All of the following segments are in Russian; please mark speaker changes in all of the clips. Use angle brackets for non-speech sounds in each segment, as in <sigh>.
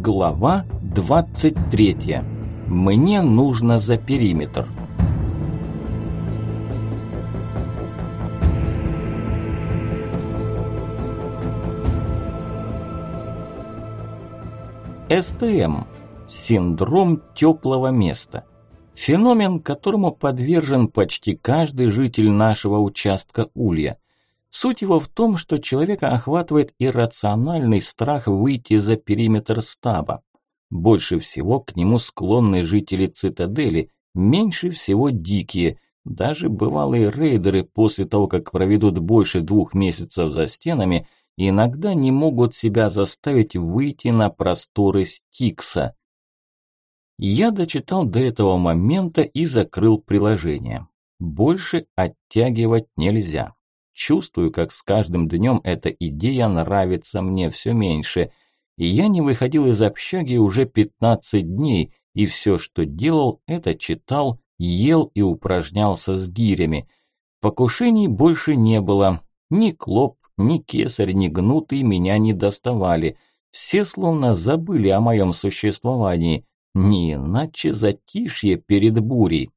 Speaker 1: Глава 23. Мне нужно за периметр. СТМ. Синдром теплого места. Феномен, которому подвержен почти каждый житель нашего участка Улья. Суть его в том, что человека охватывает иррациональный страх выйти за периметр стаба. Больше всего к нему склонны жители цитадели, меньше всего дикие. Даже бывалые рейдеры после того, как проведут больше двух месяцев за стенами, иногда не могут себя заставить выйти на просторы Стикса. Я дочитал до этого момента и закрыл приложение. Больше оттягивать нельзя. Чувствую, как с каждым днем эта идея нравится мне все меньше. И я не выходил из общаги уже 15 дней, и все, что делал, это читал, ел и упражнялся с гирями. Покушений больше не было. Ни клоп, ни кесарь, ни гнутый меня не доставали. Все словно забыли о моем существовании. Не иначе затишье перед бурей.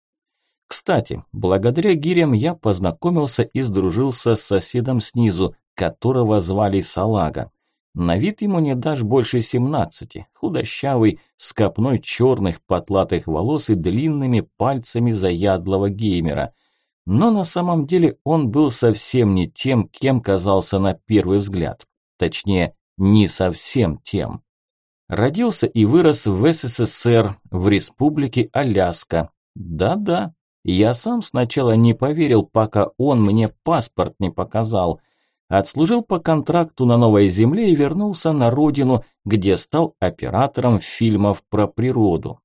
Speaker 1: Кстати, благодаря гирям я познакомился и сдружился с соседом снизу, которого звали Салага. На вид ему не дашь больше семнадцати, худощавый, с копной черных потлатых волос и длинными пальцами заядлого геймера. Но на самом деле он был совсем не тем, кем казался на первый взгляд. Точнее, не совсем тем. Родился и вырос в СССР, в республике Аляска. Да-да, я сам сначала не поверил, пока он мне паспорт не показал. Отслужил по контракту на Новой Земле и вернулся на родину, где стал оператором фильмов про природу.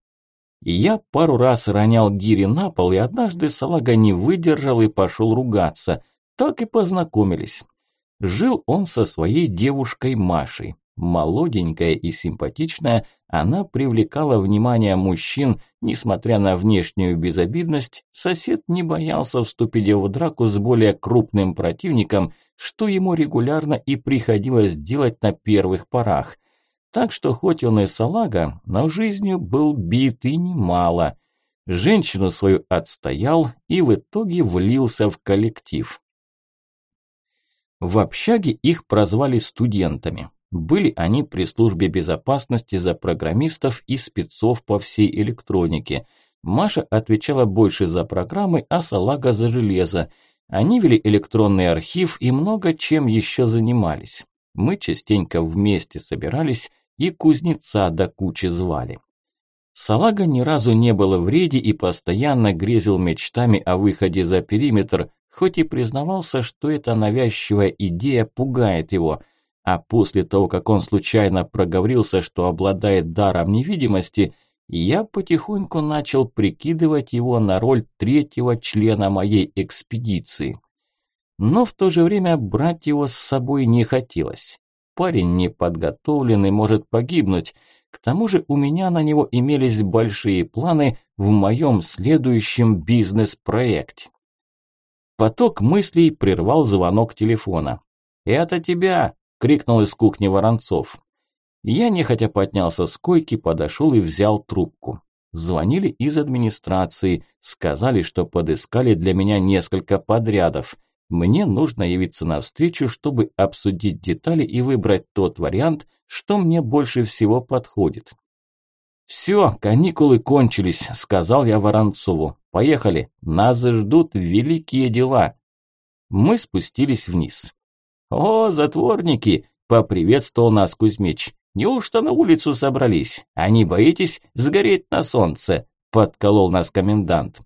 Speaker 1: я пару раз ронял гири на пол, и однажды салага не выдержал и пошел ругаться. Так и познакомились. Жил он со своей девушкой Машей. Молоденькая и симпатичная, она привлекала внимание мужчин, несмотря на внешнюю безобидность, сосед не боялся вступить в драку с более крупным противником, что ему регулярно и приходилось делать на первых порах. Так что хоть он и салага, но жизнью был бит и немало. Женщину свою отстоял и в итоге влился в коллектив. В общаге их прозвали студентами. Были они при службе безопасности за программистов и спецов по всей электронике. Маша отвечала больше за программы, а Салага за железо. Они вели электронный архив и много чем еще занимались. Мы частенько вместе собирались и кузнеца до кучи звали. Салага ни разу не было в рейде и постоянно грезил мечтами о выходе за периметр, хоть и признавался, что эта навязчивая идея пугает его – а после того, как он случайно проговорился, что обладает даром невидимости, я потихоньку начал прикидывать его на роль третьего члена моей экспедиции. Но в то же время брать его с собой не хотелось. Парень неподготовленный может погибнуть. К тому же у меня на него имелись большие планы в моем следующем бизнес-проекте. Поток мыслей прервал звонок телефона. «Это тебя!» – крикнул из кухни Воронцов. Я нехотя поднялся с койки, подошел и взял трубку. Звонили из администрации, сказали, что подыскали для меня несколько подрядов. Мне нужно явиться на встречу, чтобы обсудить детали и выбрать тот вариант, что мне больше всего подходит. «Все, каникулы кончились», – сказал я Воронцову. «Поехали, нас ждут великие дела». Мы спустились вниз. «О, затворники!» – поприветствовал нас Кузьмич. «Неужто на улицу собрались? А не боитесь сгореть на солнце?» – подколол нас комендант.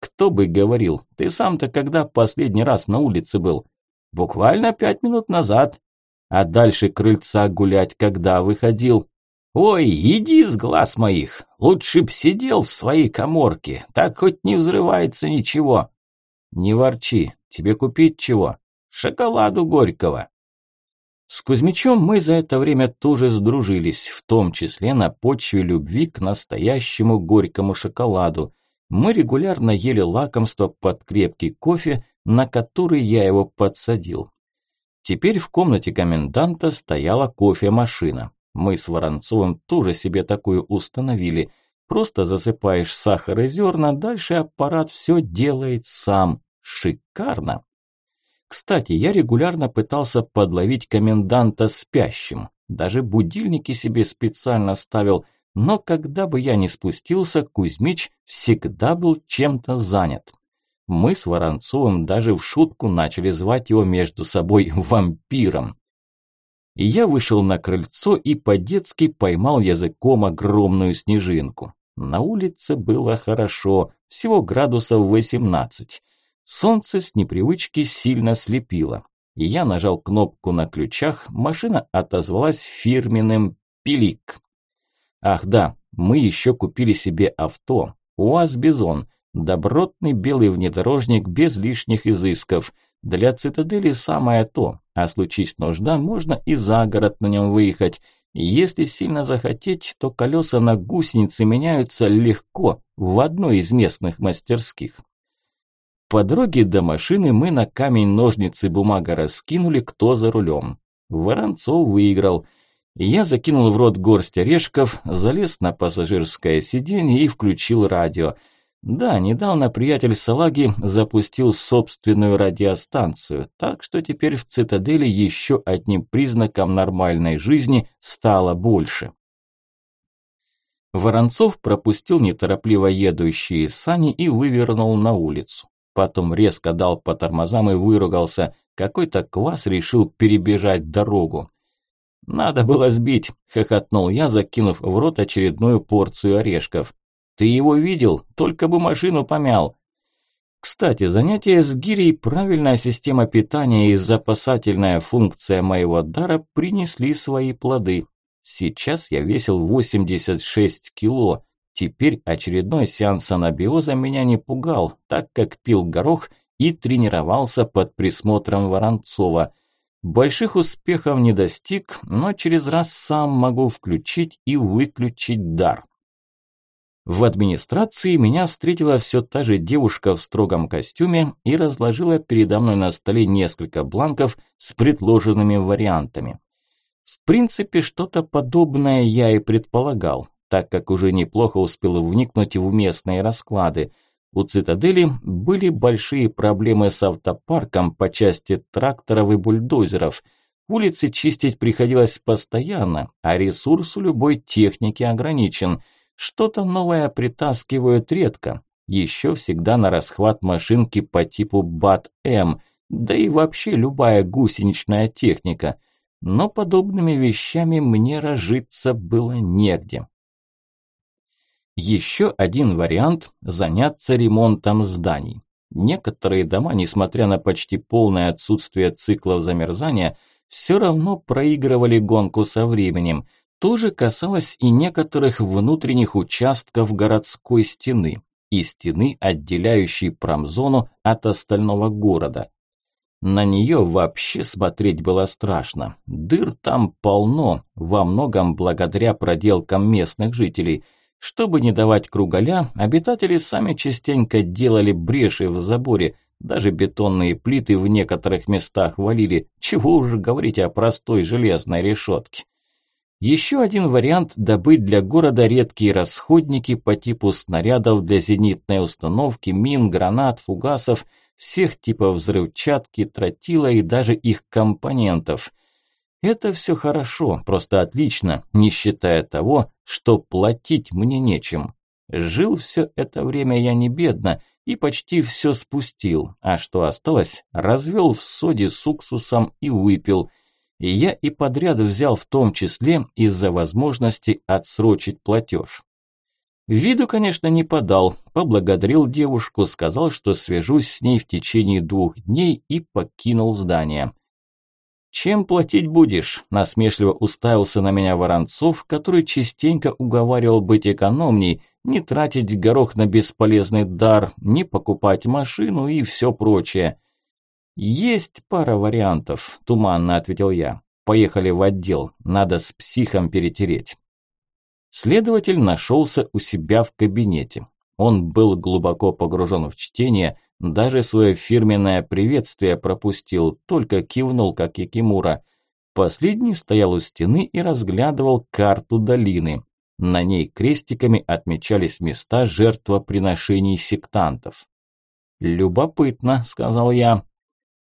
Speaker 1: «Кто бы говорил, ты сам-то когда последний раз на улице был?» «Буквально пять минут назад». «А дальше крыльца гулять когда выходил?» «Ой, иди с глаз моих! Лучше б сидел в своей коморке, так хоть не взрывается ничего!» «Не ворчи, тебе купить чего?» Шоколаду горького. С Кузьмичом мы за это время тоже сдружились, в том числе на почве любви к настоящему горькому шоколаду. Мы регулярно ели лакомство под крепкий кофе, на который я его подсадил. Теперь в комнате коменданта стояла кофемашина. Мы с Воронцовым тоже себе такую установили. Просто засыпаешь сахар и зерна, дальше аппарат все делает сам. Шикарно. Кстати, я регулярно пытался подловить коменданта спящим. Даже будильники себе специально ставил, но когда бы я ни спустился, Кузьмич всегда был чем-то занят. Мы с Воронцовым даже в шутку начали звать его между собой <laughs> вампиром. И я вышел на крыльцо и по-детски поймал языком огромную снежинку. На улице было хорошо, всего градусов 18. Солнце с непривычки сильно слепило. Я нажал кнопку на ключах, машина отозвалась фирменным «пилик». Ах да, мы еще купили себе авто. УАЗ «Бизон». Добротный белый внедорожник без лишних изысков. Для цитадели самое то, а случись нужда, можно и за город на нем выехать. Если сильно захотеть, то колеса на гусеницы меняются легко в одной из местных мастерских. По дороге до машины мы на камень, ножницы, бумага раскинули, кто за рулем. Воронцов выиграл. Я закинул в рот горсть орешков, залез на пассажирское сиденье и включил радио. Да, недавно приятель Салаги запустил собственную радиостанцию, так что теперь в цитадели еще одним признаком нормальной жизни стало больше. Воронцов пропустил неторопливо едущие сани и вывернул на улицу. Потом резко дал по тормозам и выругался. Какой-то квас решил перебежать дорогу. «Надо было сбить», – хохотнул я, закинув в рот очередную порцию орешков. «Ты его видел? Только бы машину помял». Кстати, занятие с гирей, правильная система питания и запасательная функция моего дара принесли свои плоды. Сейчас я весил 86 кило, Теперь очередной сеанс анабиоза меня не пугал, так как пил горох и тренировался под присмотром Воронцова. Больших успехов не достиг, но через раз сам могу включить и выключить дар. В администрации меня встретила все та же девушка в строгом костюме и разложила передо мной на столе несколько бланков с предложенными вариантами. В принципе, что-то подобное я и предполагал, так как уже неплохо успел вникнуть в местные расклады. У цитадели были большие проблемы с автопарком по части тракторов и бульдозеров. Улицы чистить приходилось постоянно, а ресурс у любой техники ограничен. Что-то новое притаскивают редко. Еще всегда на расхват машинки по типу БАТ-М, да и вообще любая гусеничная техника. Но подобными вещами мне разжиться было негде. Еще один вариант – заняться ремонтом зданий. Некоторые дома, несмотря на почти полное отсутствие циклов замерзания, все равно проигрывали гонку со временем. То же касалось и некоторых внутренних участков городской стены и стены, отделяющей промзону от остального города. На нее вообще смотреть было страшно. Дыр там полно, во многом благодаря проделкам местных жителей – чтобы не давать круголя, обитатели сами частенько делали бреши в заборе, даже бетонные плиты в некоторых местах валили, чего уже говорить о простой железной решетке. Еще один вариант – добыть для города редкие расходники по типу снарядов для зенитной установки, мин, гранат, фугасов, всех типов взрывчатки, тротила и даже их компонентов – это все хорошо, просто отлично, не считая того, что платить мне нечем. Жил все это время я не бедно и почти все спустил, а что осталось, развел в соде с уксусом и выпил. И я и подряд взял в том числе из-за возможности отсрочить платеж. Виду, конечно, не подал, поблагодарил девушку, сказал, что свяжусь с ней в течение двух дней и покинул здание. «Чем платить будешь?» – насмешливо уставился на меня Воронцов, который частенько уговаривал быть экономней, не тратить горох на бесполезный дар, не покупать машину и все прочее. «Есть пара вариантов», – туманно ответил я. «Поехали в отдел, надо с психом перетереть». Следователь нашелся у себя в кабинете. Он был глубоко погружен в чтение, даже свое фирменное приветствие пропустил, только кивнул, как и Кимура. Последний стоял у стены и разглядывал карту долины. На ней крестиками отмечались места жертвоприношений сектантов. «Любопытно», – сказал я.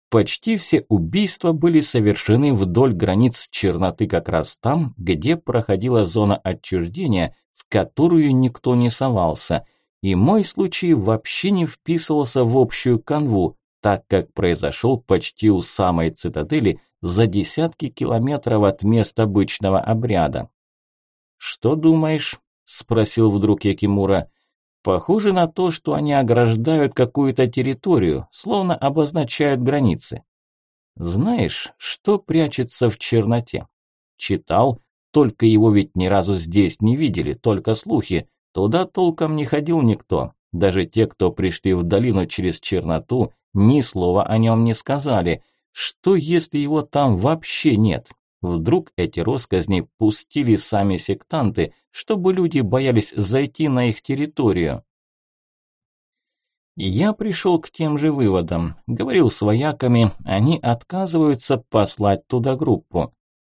Speaker 1: Почти все убийства были совершены вдоль границ черноты как раз там, где проходила зона отчуждения, в которую никто не совался. И мой случай вообще не вписывался в общую канву, так как произошел почти у самой цитадели за десятки километров от места обычного обряда. «Что думаешь?» – спросил вдруг Якимура. «Похоже на то, что они ограждают какую-то территорию, словно обозначают границы. Знаешь, что прячется в черноте? Читал, только его ведь ни разу здесь не видели, только слухи. Туда толком не ходил никто. Даже те, кто пришли в долину через черноту, ни слова о нем не сказали. Что, если его там вообще нет? Вдруг эти росказни пустили сами сектанты, чтобы люди боялись зайти на их территорию? Я пришел к тем же выводам. Говорил с вояками, они отказываются послать туда группу.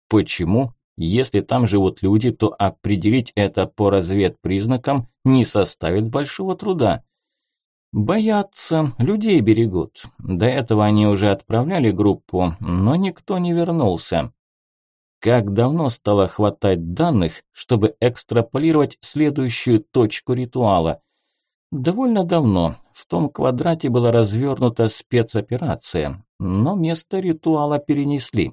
Speaker 1: Почему? Если там живут люди, то определить это по разведпризнакам не составит большого труда. Боятся, людей берегут. До этого они уже отправляли группу, но никто не вернулся. Как давно стало хватать данных, чтобы экстраполировать следующую точку ритуала? Довольно давно. В том квадрате была развернута спецоперация, но место ритуала перенесли.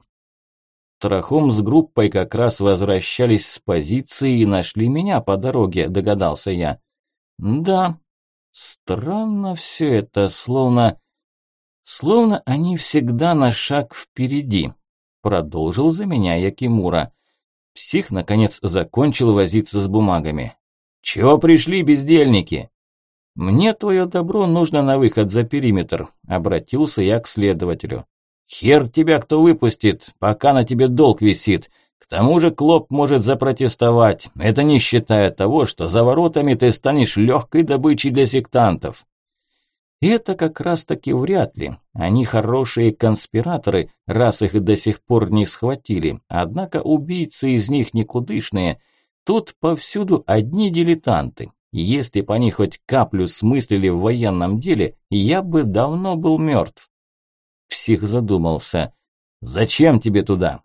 Speaker 1: Трахом с группой как раз возвращались с позиции и нашли меня по дороге, догадался я. Да, Странно все это, словно... Словно они всегда на шаг впереди. Продолжил за меня Якимура. Псих, наконец, закончил возиться с бумагами. «Чего пришли, бездельники?» «Мне твое добро нужно на выход за периметр», – обратился я к следователю. «Хер тебя кто выпустит, пока на тебе долг висит. К тому же Клоп может запротестовать, это не считая того, что за воротами ты станешь легкой добычей для сектантов. Это как раз таки вряд ли. Они хорошие конспираторы, раз их до сих пор не схватили. Однако убийцы из них никудышные. Тут повсюду одни дилетанты. Если бы они хоть каплю смыслили в военном деле, я бы давно был мертв. Псих задумался. «Зачем тебе туда?»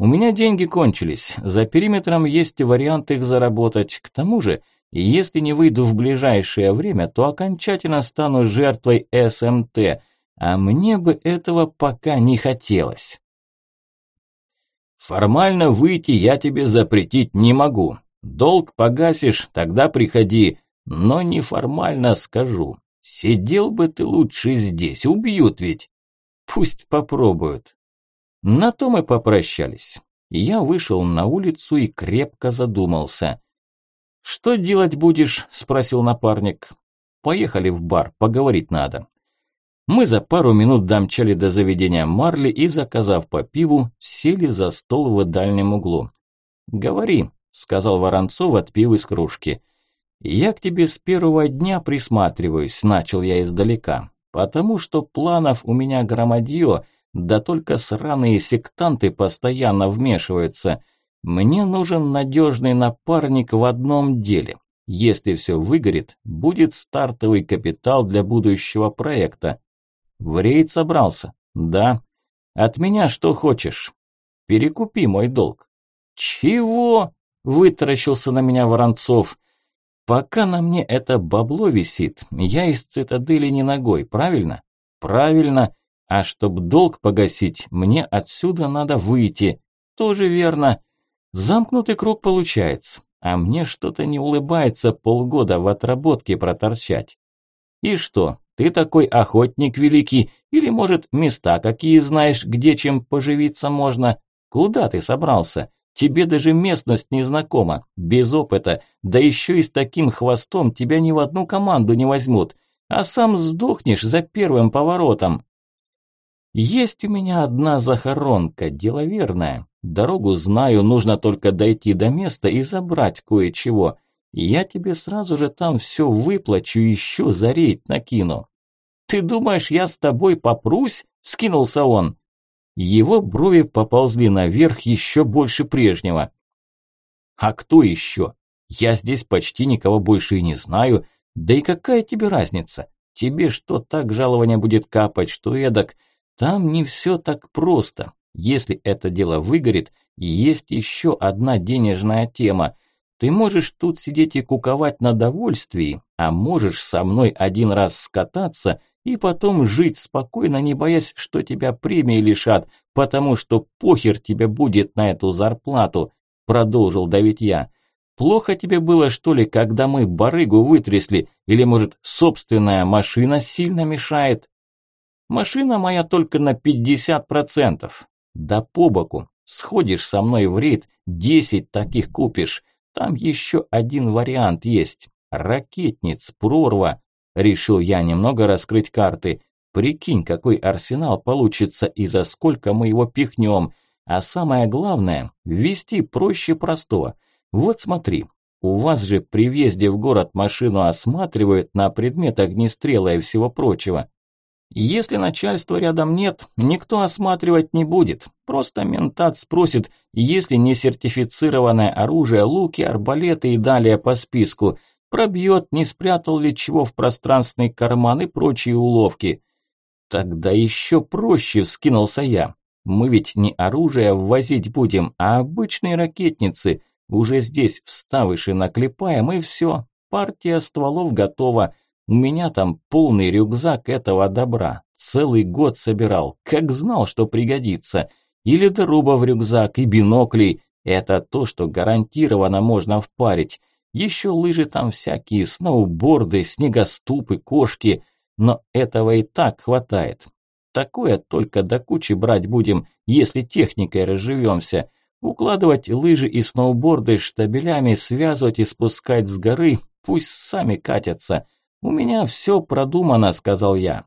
Speaker 1: У меня деньги кончились. За периметром есть вариант их заработать. К тому же, если не выйду в ближайшее время, то окончательно стану жертвой СМТ, а мне бы этого пока не хотелось. Формально выйти я тебе запретить не могу. Долг погасишь, тогда приходи, но неформально скажу. Сидел бы ты лучше здесь, убьют ведь. Пусть попробуют. На то мы попрощались. Я вышел на улицу и крепко задумался. «Что делать будешь?» – спросил напарник. «Поехали в бар, поговорить надо». Мы за пару минут домчали до заведения Марли и, заказав по пиву, сели за стол в дальнем углу. «Говори», – сказал Воронцов, отпив из кружки. «Я к тебе с первого дня присматриваюсь», – начал я издалека, «потому что планов у меня громадье, да только сраные сектанты постоянно вмешиваются. Мне нужен надежный напарник в одном деле. Если все выгорит, будет стартовый капитал для будущего проекта. В рейд собрался? Да. От меня что хочешь? Перекупи мой долг. Чего? Вытаращился на меня Воронцов. Пока на мне это бабло висит, я из цитадели не ногой, правильно? Правильно. А чтоб долг погасить, мне отсюда надо выйти. Тоже верно. Замкнутый круг получается. А мне что-то не улыбается полгода в отработке проторчать. И что, ты такой охотник великий? Или, может, места какие знаешь, где чем поживиться можно? Куда ты собрался? Тебе даже местность не знакома, без опыта, да еще и с таким хвостом тебя ни в одну команду не возьмут, а сам сдохнешь за первым поворотом. Есть у меня одна захоронка, деловерная. Дорогу знаю, нужно только дойти до места и забрать кое-чего. Я тебе сразу же там все выплачу, еще за рейд накину. Ты думаешь, я с тобой попрусь? Скинулся он. Его брови поползли наверх еще больше прежнего. «А кто еще? Я здесь почти никого больше и не знаю. Да и какая тебе разница? Тебе что так жалование будет капать, что эдак? Там не все так просто. Если это дело выгорит, есть еще одна денежная тема. Ты можешь тут сидеть и куковать на довольствии, а можешь со мной один раз скататься и потом жить спокойно, не боясь, что тебя премии лишат, потому что похер тебе будет на эту зарплату, продолжил давить я. Плохо тебе было, что ли, когда мы барыгу вытрясли, или, может, собственная машина сильно мешает? Машина моя только на 50%. Да по боку. Сходишь со мной в рейд, 10 таких купишь. Там еще один вариант есть. Ракетниц, прорва. Решил я немного раскрыть карты. Прикинь, какой арсенал получится и за сколько мы его пихнем. А самое главное, ввести проще простого. Вот смотри, у вас же при въезде в город машину осматривают на предмет огнестрела и всего прочего. Если начальства рядом нет, никто осматривать не будет. Просто ментат спросит, есть ли несертифицированное оружие, луки, арбалеты и далее по списку. Пробьет, не спрятал ли чего в пространственный карман и прочие уловки. Тогда еще проще, вскинулся я. Мы ведь не оружие ввозить будем, а обычные ракетницы. Уже здесь вставыши наклепаем и все. Партия стволов готова. У меня там полный рюкзак этого добра. Целый год собирал, как знал, что пригодится. Или дроба в рюкзак, и бинокли. Это то, что гарантированно можно впарить. Еще лыжи там всякие, сноуборды, снегоступы, кошки. Но этого и так хватает. Такое только до кучи брать будем, если техникой разживемся. Укладывать лыжи и сноуборды штабелями, связывать и спускать с горы, пусть сами катятся. «У меня все продумано», – сказал я.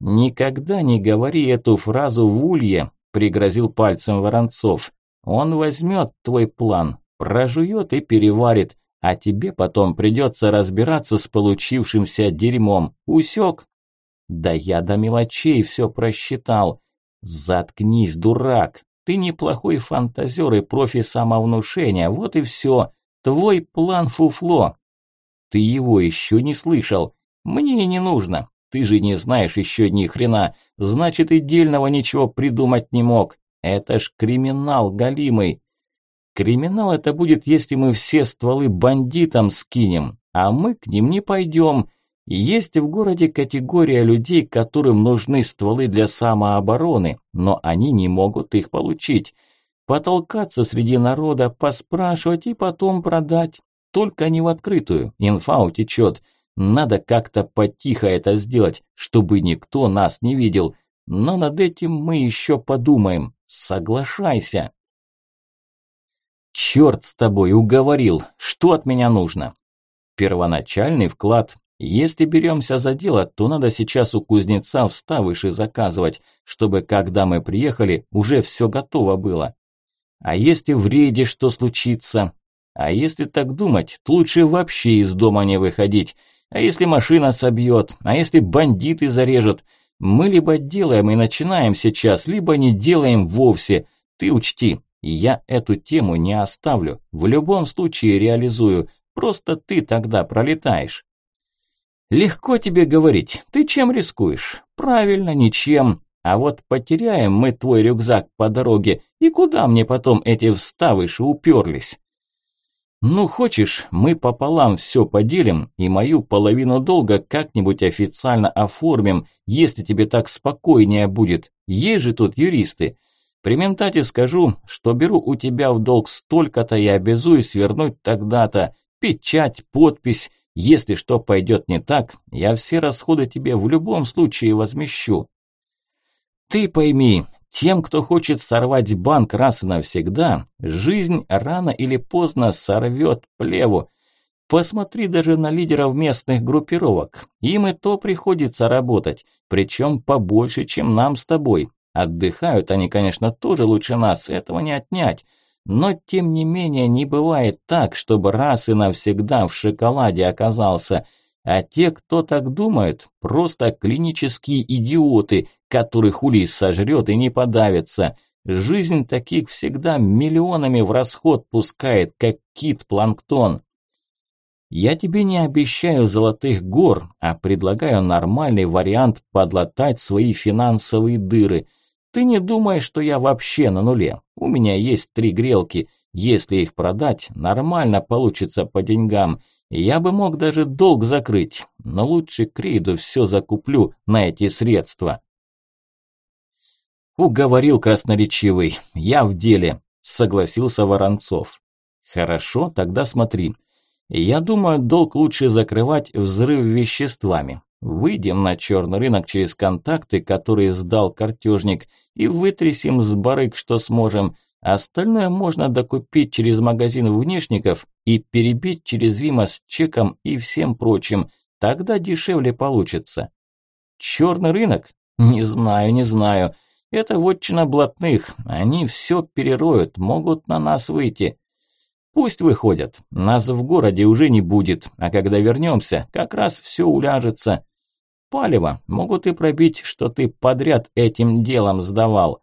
Speaker 1: «Никогда не говори эту фразу в улье», – пригрозил пальцем Воронцов. «Он возьмет твой план, прожует и переварит, а тебе потом придется разбираться с получившимся дерьмом. Усек?» «Да я до мелочей все просчитал». «Заткнись, дурак! Ты неплохой фантазер и профи самовнушения, вот и все. Твой план фуфло, ты его еще не слышал. Мне не нужно. Ты же не знаешь еще ни хрена. Значит, и дельного ничего придумать не мог. Это ж криминал галимый. Криминал это будет, если мы все стволы бандитам скинем, а мы к ним не пойдем. Есть в городе категория людей, которым нужны стволы для самообороны, но они не могут их получить. Потолкаться среди народа, поспрашивать и потом продать. Только не в открытую, инфа утечет. Надо как-то потихо это сделать, чтобы никто нас не видел. Но над этим мы еще подумаем. Соглашайся. Черт с тобой, уговорил. Что от меня нужно? Первоначальный вклад. Если беремся за дело, то надо сейчас у кузнеца вставыши заказывать, чтобы когда мы приехали, уже все готово было. А если в рейде что случится? А если так думать, то лучше вообще из дома не выходить. А если машина собьет, а если бандиты зарежут? Мы либо делаем и начинаем сейчас, либо не делаем вовсе. Ты учти, я эту тему не оставлю. В любом случае реализую. Просто ты тогда пролетаешь. Легко тебе говорить. Ты чем рискуешь? Правильно, ничем. А вот потеряем мы твой рюкзак по дороге, и куда мне потом эти вставыши уперлись? «Ну, хочешь, мы пополам все поделим и мою половину долга как-нибудь официально оформим, если тебе так спокойнее будет. Есть же тут юристы. При ментате скажу, что беру у тебя в долг столько-то и обязуюсь вернуть тогда-то. Печать, подпись. Если что пойдет не так, я все расходы тебе в любом случае возмещу». «Ты пойми, тем, кто хочет сорвать банк раз и навсегда, жизнь рано или поздно сорвет плеву. Посмотри даже на лидеров местных группировок. Им и то приходится работать, причем побольше, чем нам с тобой. Отдыхают они, конечно, тоже лучше нас, этого не отнять. Но тем не менее не бывает так, чтобы раз и навсегда в шоколаде оказался. А те, кто так думает, просто клинические идиоты, которых Улис сожрет и не подавится. Жизнь таких всегда миллионами в расход пускает, как кит-планктон. Я тебе не обещаю золотых гор, а предлагаю нормальный вариант подлатать свои финансовые дыры. Ты не думай, что я вообще на нуле. У меня есть три грелки. Если их продать, нормально получится по деньгам. Я бы мог даже долг закрыть, но лучше Крейду все закуплю на эти средства. Уговорил красноречивый. Я в деле, согласился Воронцов. Хорошо, тогда смотри. Я думаю, долг лучше закрывать взрыв веществами. Выйдем на черный рынок через контакты, которые сдал картежник, и вытрясем с барык, что сможем. Остальное можно докупить через магазин внешников и перебить через Вима с чеком и всем прочим. Тогда дешевле получится. Черный рынок? Не знаю, не знаю. Это вотчина блатных. Они все перероют, могут на нас выйти. Пусть выходят. Нас в городе уже не будет. А когда вернемся, как раз все уляжется. Палево могут и пробить, что ты подряд этим делом сдавал.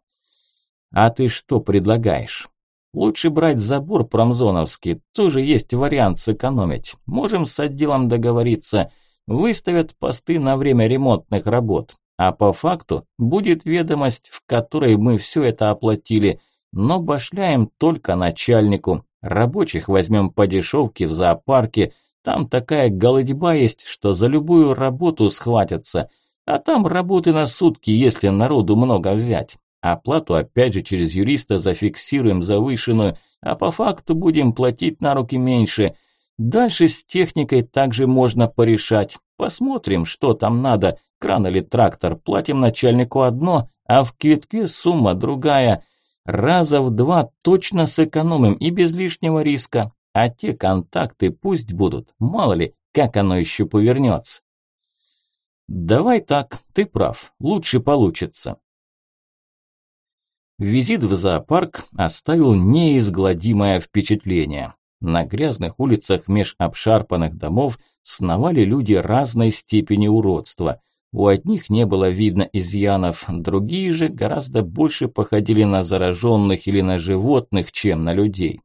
Speaker 1: А ты что предлагаешь? Лучше брать забор промзоновский, тоже есть вариант сэкономить. Можем с отделом договориться. Выставят посты на время ремонтных работ. А по факту будет ведомость, в которой мы все это оплатили. Но башляем только начальнику. Рабочих возьмем по дешевке в зоопарке. Там такая голодьба есть, что за любую работу схватятся. А там работы на сутки, если народу много взять. Оплату опять же через юриста зафиксируем завышенную, а по факту будем платить на руки меньше. Дальше с техникой также можно порешать. Посмотрим, что там надо, кран или трактор. Платим начальнику одно, а в квитке сумма другая. Раза в два точно сэкономим и без лишнего риска. А те контакты пусть будут, мало ли, как оно еще повернется. Давай так, ты прав, лучше получится. Визит в зоопарк оставил неизгладимое впечатление. На грязных улицах меж обшарпанных домов сновали люди разной степени уродства. У одних не было видно изъянов, другие же гораздо больше походили на зараженных или на животных, чем на людей.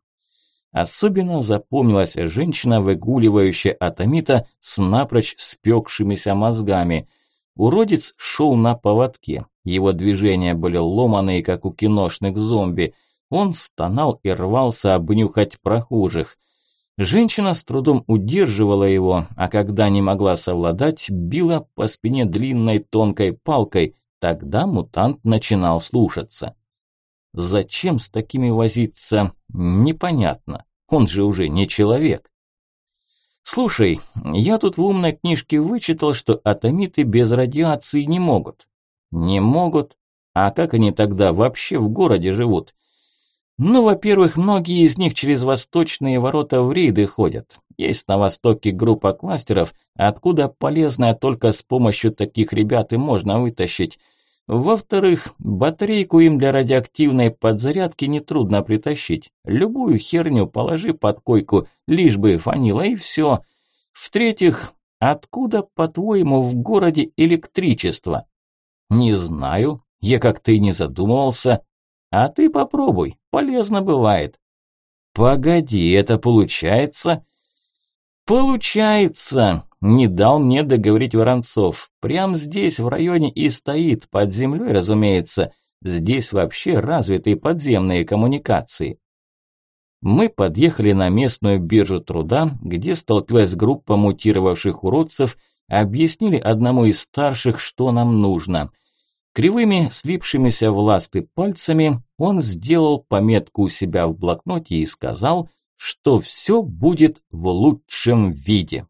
Speaker 1: Особенно запомнилась женщина, выгуливающая атомита с напрочь спекшимися мозгами. Уродец шел на поводке, его движения были ломаные, как у киношных зомби. Он стонал и рвался обнюхать прохожих. Женщина с трудом удерживала его, а когда не могла совладать, била по спине длинной тонкой палкой. Тогда мутант начинал слушаться. Зачем с такими возиться, непонятно. Он же уже не человек. Слушай, я тут в умной книжке вычитал, что атомиты без радиации не могут. Не могут. А как они тогда вообще в городе живут? Ну, во-первых, многие из них через восточные ворота в рейды ходят. Есть на востоке группа кластеров, откуда полезное только с помощью таких ребят и можно вытащить. Во-вторых, батарейку им для радиоактивной подзарядки нетрудно притащить. Любую херню положи под койку, лишь бы фанила и все. В-третьих, откуда, по-твоему, в городе электричество? Не знаю, я как-то и не задумывался. А ты попробуй, полезно бывает. Погоди, это получается? Получается, не дал мне договорить Воронцов. Прям здесь, в районе и стоит, под землей, разумеется. Здесь вообще развиты подземные коммуникации. Мы подъехали на местную биржу труда, где столпилась группа мутировавших уродцев – объяснили одному из старших, что нам нужно. Кривыми, слипшимися в ласты пальцами, он сделал пометку у себя в блокноте и сказал, что все будет в лучшем виде.